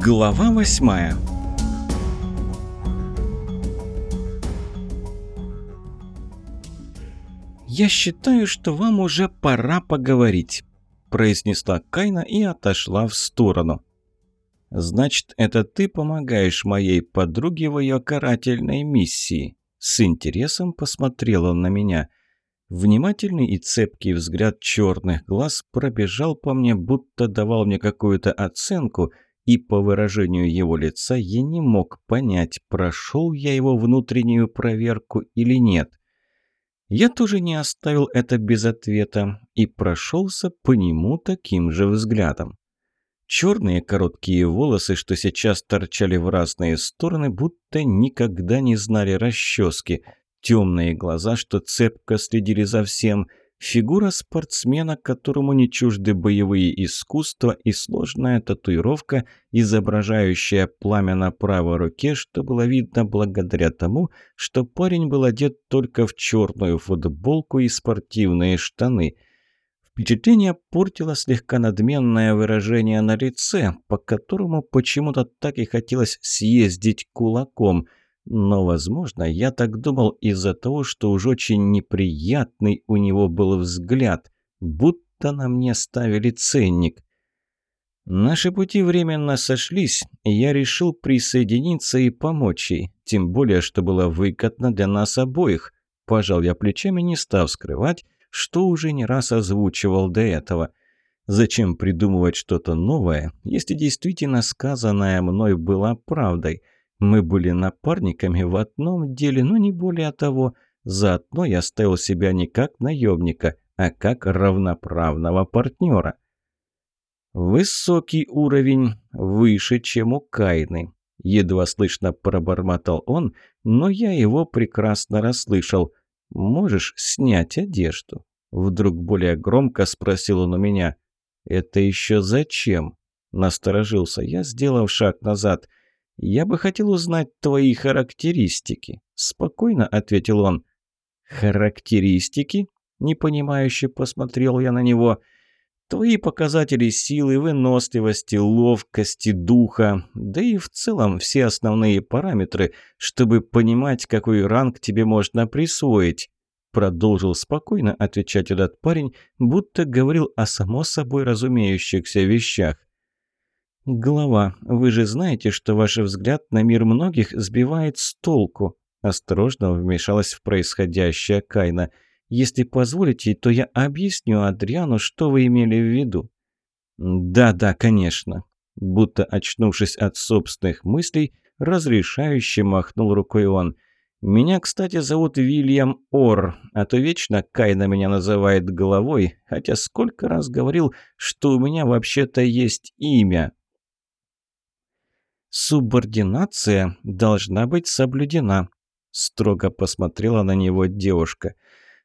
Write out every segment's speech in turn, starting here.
Глава восьмая «Я считаю, что вам уже пора поговорить», – произнесла Кайна и отошла в сторону. «Значит, это ты помогаешь моей подруге в ее карательной миссии?» С интересом посмотрел он на меня. Внимательный и цепкий взгляд черных глаз пробежал по мне, будто давал мне какую-то оценку, и по выражению его лица я не мог понять, прошел я его внутреннюю проверку или нет. Я тоже не оставил это без ответа и прошелся по нему таким же взглядом. Черные короткие волосы, что сейчас торчали в разные стороны, будто никогда не знали расчески. Темные глаза, что цепко следили за всем. Фигура спортсмена, которому не чужды боевые искусства и сложная татуировка, изображающая пламя на правой руке, что было видно благодаря тому, что парень был одет только в черную футболку и спортивные штаны – Впечатление портило слегка надменное выражение на лице, по которому почему-то так и хотелось съездить кулаком. Но, возможно, я так думал из-за того, что уж очень неприятный у него был взгляд, будто на мне ставили ценник. Наши пути временно сошлись, и я решил присоединиться и помочь ей, тем более, что было выгодно для нас обоих. Пожал я плечами, не став скрывать, что уже не раз озвучивал до этого. Зачем придумывать что-то новое, если действительно сказанное мной было правдой? Мы были напарниками в одном деле, но не более того. Заодно я ставил себя не как наемника, а как равноправного партнера. Высокий уровень, выше, чем у Кайны. Едва слышно пробормотал он, но я его прекрасно расслышал. «Можешь снять одежду?» Вдруг более громко спросил он у меня. «Это еще зачем?» Насторожился я, сделав шаг назад. «Я бы хотел узнать твои характеристики», — спокойно ответил он. «Характеристики?» — непонимающе посмотрел я на него. «Твои показатели силы, выносливости, ловкости, духа, да и в целом все основные параметры, чтобы понимать, какой ранг тебе можно присвоить». Продолжил спокойно отвечать этот парень, будто говорил о само собой разумеющихся вещах. «Глава, вы же знаете, что ваш взгляд на мир многих сбивает с толку», осторожно вмешалась в происходящее Кайна. «Если позволите, то я объясню Адриану, что вы имели в виду». «Да-да, конечно», будто очнувшись от собственных мыслей, разрешающе махнул рукой он – меня, кстати, зовут Вильям Ор, а то вечно Кайна меня называет головой, хотя сколько раз говорил, что у меня вообще-то есть имя. «Субординация должна быть соблюдена», – строго посмотрела на него девушка.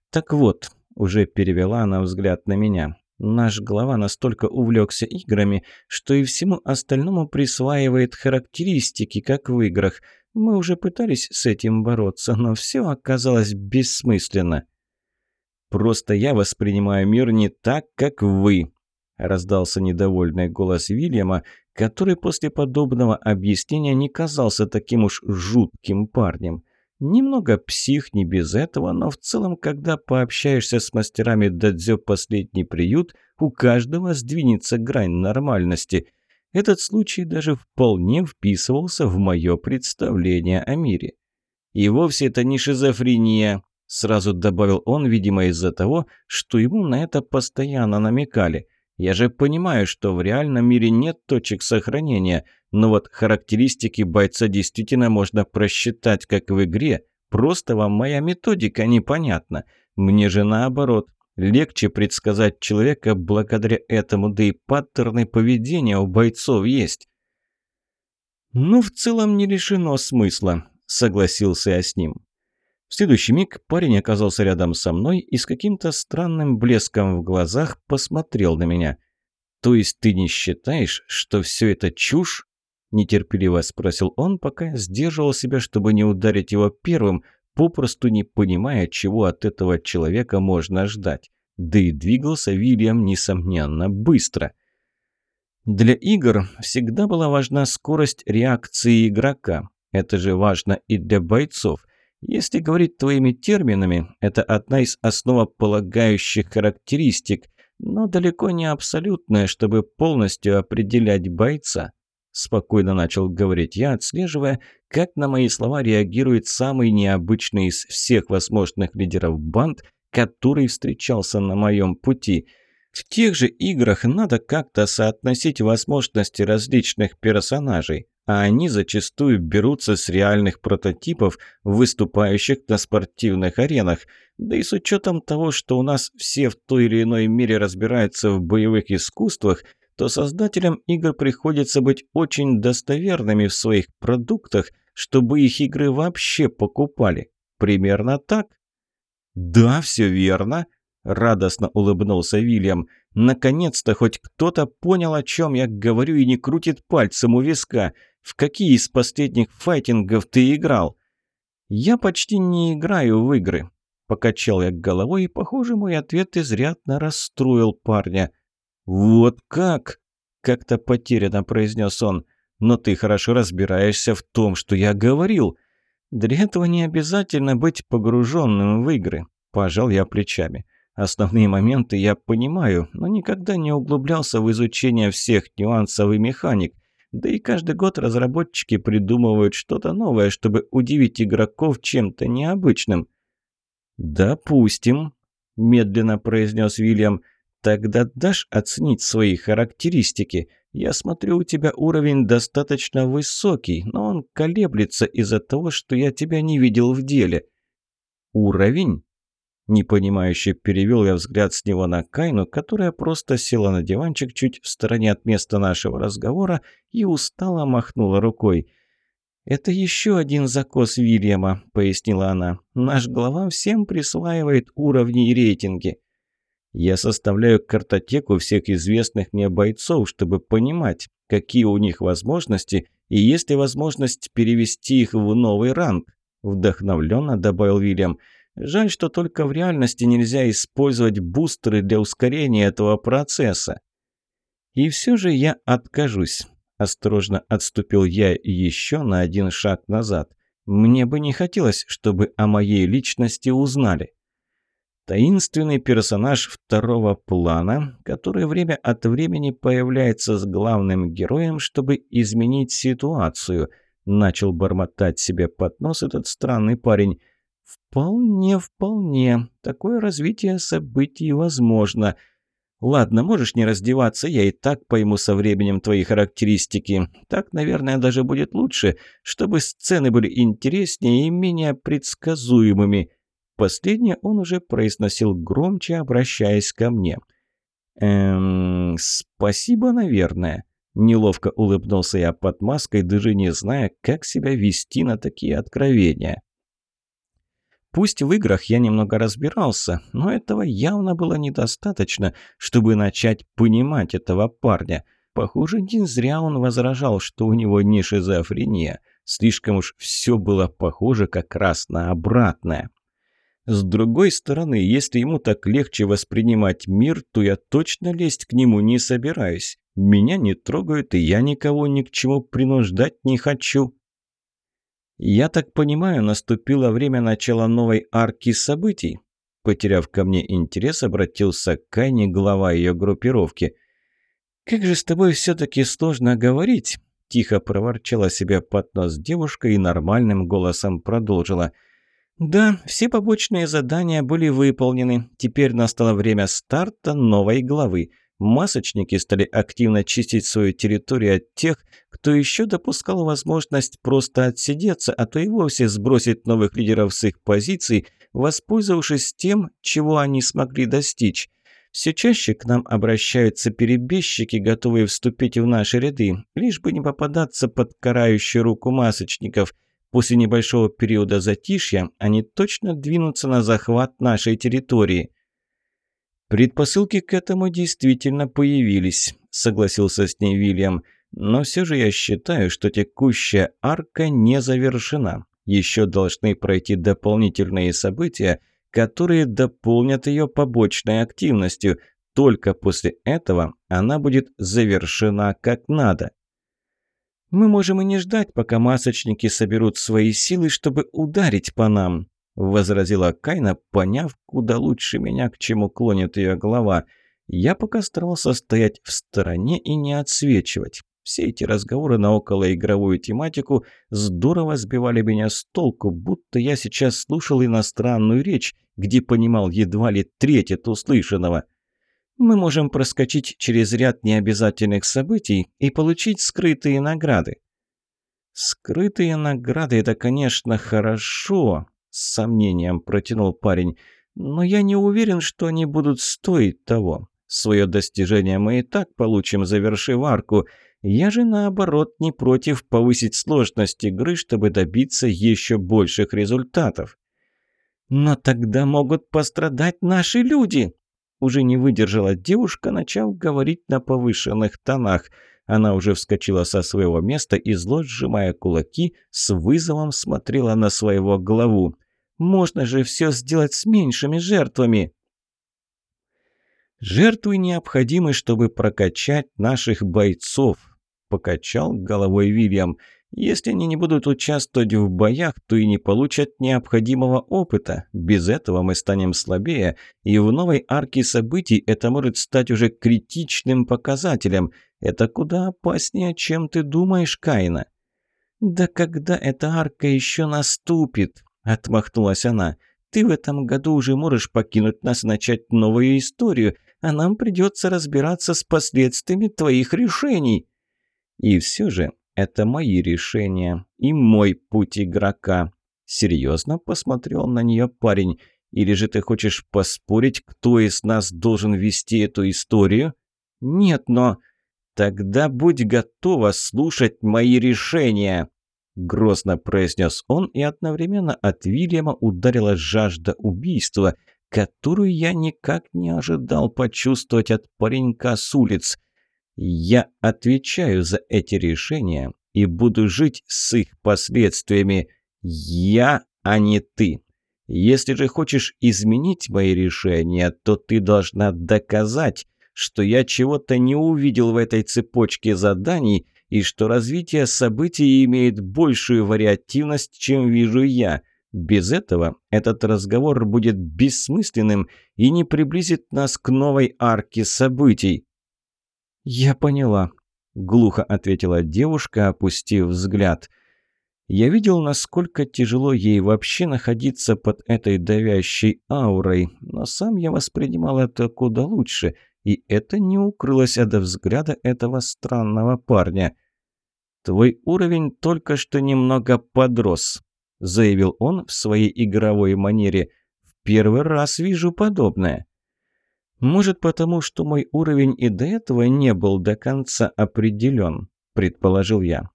«Так вот», – уже перевела она взгляд на меня, – «наш глава настолько увлекся играми, что и всему остальному присваивает характеристики, как в играх – мы уже пытались с этим бороться, но все оказалось бессмысленно. «Просто я воспринимаю мир не так, как вы», – раздался недовольный голос Вильяма, который после подобного объяснения не казался таким уж жутким парнем. Немного псих, не без этого, но в целом, когда пообщаешься с мастерами дадзё «Последний приют», у каждого сдвинется грань нормальности – этот случай даже вполне вписывался в мое представление о мире. «И вовсе это не шизофрения», – сразу добавил он, видимо, из-за того, что ему на это постоянно намекали. «Я же понимаю, что в реальном мире нет точек сохранения, но вот характеристики бойца действительно можно просчитать, как в игре, просто вам моя методика непонятна. Мне же наоборот, Легче предсказать человека благодаря этому, да и паттерны поведения у бойцов есть. «Ну, в целом не лишено смысла», — согласился я с ним. В следующий миг парень оказался рядом со мной и с каким-то странным блеском в глазах посмотрел на меня. «То есть ты не считаешь, что все это чушь?» Нетерпеливо спросил он, пока сдерживал себя, чтобы не ударить его первым, попросту не понимая, чего от этого человека можно ждать. Да и двигался Вильям, несомненно, быстро. Для игр всегда была важна скорость реакции игрока. Это же важно и для бойцов. Если говорить твоими терминами, это одна из основополагающих характеристик, но далеко не абсолютная, чтобы полностью определять бойца. Спокойно начал говорить я, отслеживая, как на мои слова реагирует самый необычный из всех возможных лидеров банд, который встречался на моем пути. В тех же играх надо как-то соотносить возможности различных персонажей а они зачастую берутся с реальных прототипов, выступающих на спортивных аренах. Да и с учетом того, что у нас все в той или иной мере разбираются в боевых искусствах, то создателям игр приходится быть очень достоверными в своих продуктах, чтобы их игры вообще покупали. Примерно так? «Да, все верно», – радостно улыбнулся Вильям. «Наконец-то хоть кто-то понял, о чем я говорю и не крутит пальцем у виска. В какие из последних файтингов ты играл?» «Я почти не играю в игры», – покачал я головой, и, похоже, мой ответ изрядно расстроил парня. «Вот как?» – как-то потерянно произнес он. «Но ты хорошо разбираешься в том, что я говорил. Для этого не обязательно быть погруженным в игры», – пожал я плечами. Основные моменты я понимаю, но никогда не углублялся в изучение всех нюансов и механик. Да и каждый год разработчики придумывают что-то новое, чтобы удивить игроков чем-то необычным. «Допустим», – медленно произнес Вильям, – «тогда дашь оценить свои характеристики? Я смотрю, у тебя уровень достаточно высокий, но он колеблется из-за того, что я тебя не видел в деле». «Уровень?» Непонимающе перевел я взгляд с него на Кайну, которая просто села на диванчик чуть в стороне от места нашего разговора и устало махнула рукой. «Это еще один закос Вильяма», — пояснила она. «Наш глава всем присваивает уровни и рейтинги». «Я составляю картотеку всех известных мне бойцов, чтобы понимать, какие у них возможности и есть ли возможность перевести их в новый ранг», — вдохновленно добавил Вильям. Жаль, что только в реальности нельзя использовать бустеры для ускорения этого процесса. И все же я откажусь. Осторожно отступил я еще на один шаг назад. Мне бы не хотелось, чтобы о моей личности узнали. Таинственный персонаж второго плана, который время от времени появляется с главным героем, чтобы изменить ситуацию, начал бормотать себе под нос этот странный парень – «Вполне, вполне. Такое развитие событий возможно. Ладно, можешь не раздеваться, я и так пойму со временем твои характеристики. Так, наверное, даже будет лучше, чтобы сцены были интереснее и менее предсказуемыми». Последнее он уже произносил громче, обращаясь ко мне. «Эм, спасибо, наверное». Неловко улыбнулся я под маской, даже не зная, как себя вести на такие откровения. Пусть в играх я немного разбирался, но этого явно было недостаточно, чтобы начать понимать этого парня. Похоже, не зря он возражал, что у него не шизофрения. Слишком уж все было похоже как раз на обратное. С другой стороны, если ему так легче воспринимать мир, то я точно лезть к нему не собираюсь. Меня не трогают, и я никого ни к чему принуждать не хочу. «Я так понимаю, наступило время начала новой арки событий?» Потеряв ко мне интерес, обратился к Кайне, глава ее группировки. «Как же с тобой все-таки сложно говорить?» Тихо проворчала себя под нос девушка и нормальным голосом продолжила. «Да, все побочные задания были выполнены. Теперь настало время старта новой главы. Масочники стали активно чистить свою территорию от тех, кто еще допускал возможность просто отсидеться, а то и вовсе сбросить новых лидеров с их позиций, воспользовавшись тем, чего они смогли достичь. Все чаще к нам обращаются перебежчики, готовые вступить в наши ряды, лишь бы не попадаться под карающую руку масочников. После небольшого периода затишья они точно двинутся на захват нашей территории. «Предпосылки к этому действительно появились», — согласился с ней Вильям. «Но все же я считаю, что текущая арка не завершена. Еще должны пройти дополнительные события, которые дополнят ее побочной активностью. только после этого она будет завершена как надо. «Мы можем и не ждать, пока масочники соберут свои силы, чтобы ударить по нам», – возразила Кайна, поняв, куда лучше меня, к чему клонит ее голова. Я пока старался стоять в стороне и не отсвечивать. Все эти разговоры на околоигровую тематику здорово сбивали меня с толку, будто я сейчас слушал иностранную речь, где понимал едва ли треть от услышанного. Мы можем проскочить через ряд необязательных событий и получить скрытые награды. «Скрытые награды – это, конечно, хорошо», – с сомнением протянул парень, «но я не уверен, что они будут стоить того. Свое достижение мы и так получим, завершив арку». Я же, наоборот, не против повысить сложность игры, чтобы добиться еще больших результатов. «Но тогда могут пострадать наши люди!» Уже не выдержала девушка, начав говорить на повышенных тонах. Она уже вскочила со своего места и, зло сжимая кулаки, с вызовом смотрела на своего главу. «Можно же все сделать с меньшими жертвами!» «Жертвы необходимы, чтобы прокачать наших бойцов», покачал головой Вильям. «Если они не будут участвовать в боях, то и не получат необходимого опыта. Без этого мы станем слабее, и в новой арке событий это может стать уже критичным показателем. Это куда опаснее, чем ты думаешь, Кайна». «Да когда эта арка еще наступит?» – отмахнулась она. «Ты в этом году уже можешь покинуть нас и начать новую историю, а нам придется разбираться с последствиями твоих решений». И все же это мои решения и мой путь игрока. Серьезно посмотрел на нее парень. Или же ты хочешь поспорить, кто из нас должен вести эту историю? Нет, но... Тогда будь готова слушать мои решения. Грозно произнес он, и одновременно от Вильяма ударила жажда убийства, которую я никак не ожидал почувствовать от паренька с улиц. Я отвечаю за эти решения и буду жить с их последствиями. Я, а не ты. Если же хочешь изменить мои решения, то ты должна доказать, что я чего-то не увидел в этой цепочке заданий и что развитие событий имеет большую вариативность, чем вижу я. Без этого этот разговор будет бессмысленным и не приблизит нас к новой арке событий. «Я поняла», – глухо ответила девушка, опустив взгляд. Я видел, насколько тяжело ей вообще находиться под этой давящей аурой, но сам я воспринимал это куда лучше, и это не укрылось от взгляда этого странного парня. «Твой уровень только что немного подрос», – заявил он в своей игровой манере. «В первый раз вижу подобное». Может, потому что мой уровень и до этого не был до конца определен, предположил я.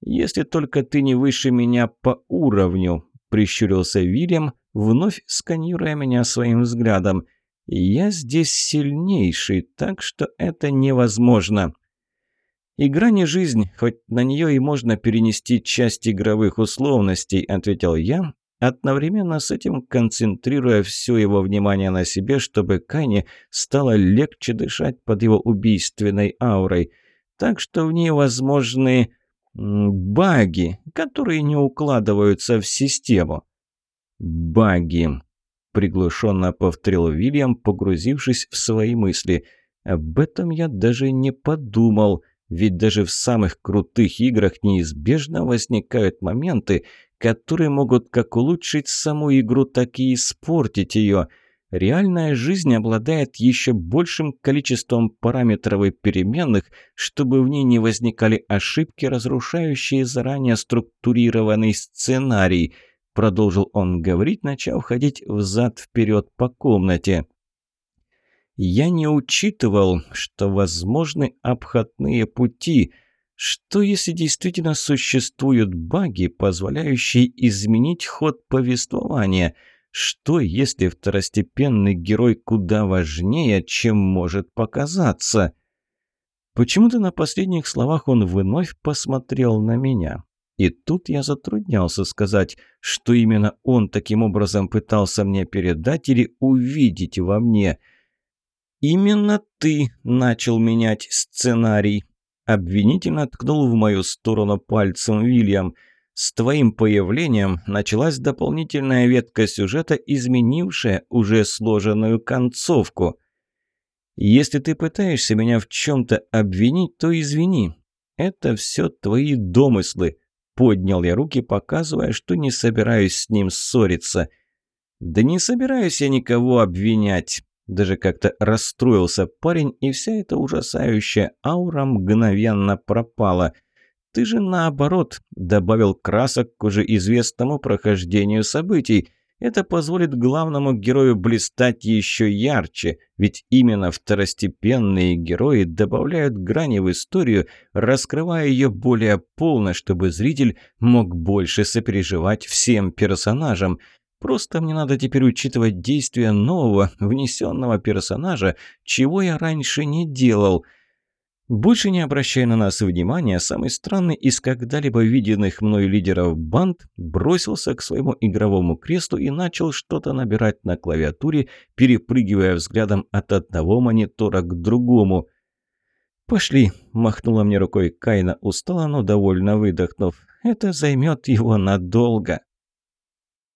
Если только ты не выше меня по уровню, прищурился Вильям, вновь сканируя меня своим взглядом. Я здесь сильнейший, так что это невозможно. «Игра не жизнь, хоть на нее и можно перенести часть игровых условностей», — ответил я, одновременно с этим концентрируя все его внимание на себе, чтобы Кане стало легче дышать под его убийственной аурой. Так что в ней возможны баги, которые не укладываются в систему. «Баги», — приглушенно повторил Вильям, погрузившись в свои мысли. «Об этом я даже не подумал». Ведь даже в самых крутых играх неизбежно возникают моменты, которые могут как улучшить саму игру, так и испортить ее. Реальная жизнь обладает еще большим количеством параметров и переменных, чтобы в ней не возникали ошибки, разрушающие заранее структурированный сценарий. Продолжил он говорить, начав ходить взад-вперед по комнате. Я не учитывал, что возможны обходные пути – что если действительно существуют баги, позволяющие изменить ход повествования? Что если второстепенный герой куда важнее, чем может показаться? Почему-то на последних словах он вновь посмотрел на меня. И тут я затруднялся сказать, что именно он таким образом пытался мне передать или увидеть во мне – «Именно ты начал менять сценарий», – обвинительно ткнул в мою сторону пальцем Вильям. «С твоим появлением началась дополнительная ветка сюжета, изменившая уже сложенную концовку». «Если ты пытаешься меня в чем-то обвинить, то извини. Это все твои домыслы», – поднял я руки, показывая, что не собираюсь с ним ссориться. «Да не собираюсь я никого обвинять». Даже как-то расстроился парень, и вся эта ужасающая аура мгновенно пропала. «Ты же наоборот добавил красок к уже известному прохождению событий. Это позволит главному герою блистать еще ярче, ведь именно второстепенные герои добавляют грани в историю, раскрывая ее более полно, чтобы зритель мог больше сопереживать всем персонажам. Просто мне надо теперь учитывать действия нового, внесенного персонажа, чего я раньше не делал. Больше не обращая на нас внимания, самый странный из когда-либо виденных мной лидеров банд бросился к своему игровому кресту и начал что-то набирать на клавиатуре, перепрыгивая взглядом от одного монитора к другому. «Пошли», – махнула мне рукой Кайна, устала, но довольно выдохнув. «Это займет его надолго».